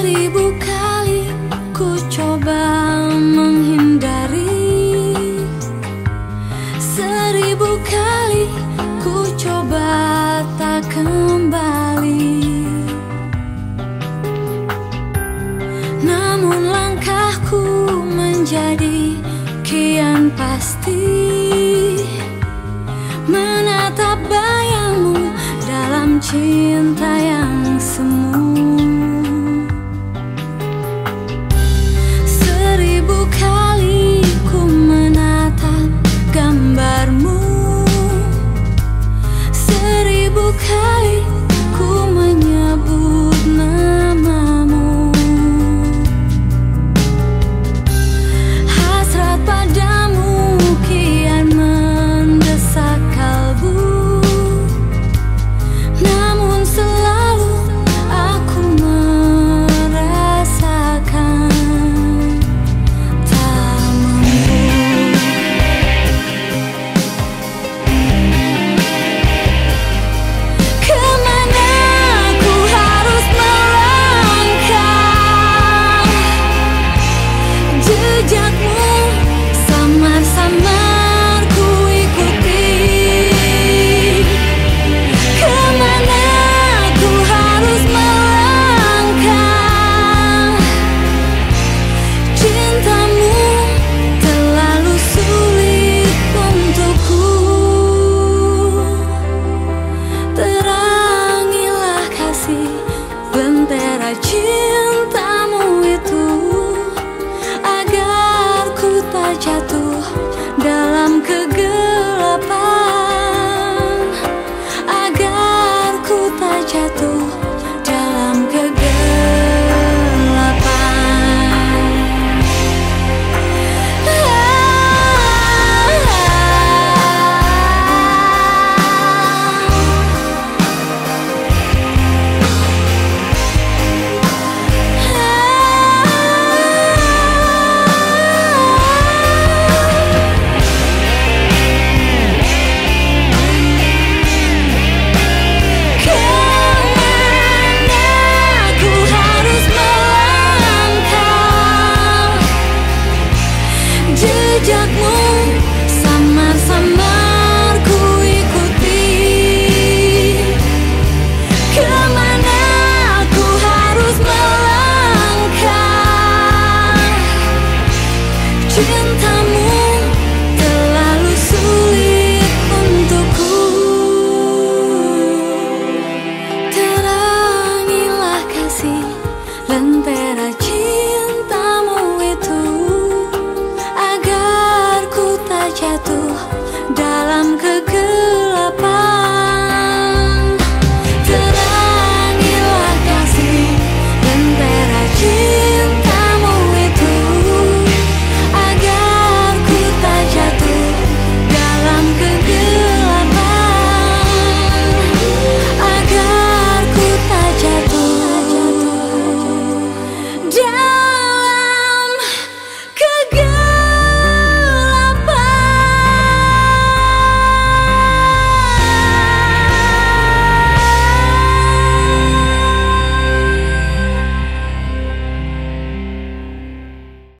Seribu kali ku coba menghindari. Seribu kali ku coba tak kembali. Namun langkahku menjadi kian pasti. Menatap bayangmu dalam cinta yang semu.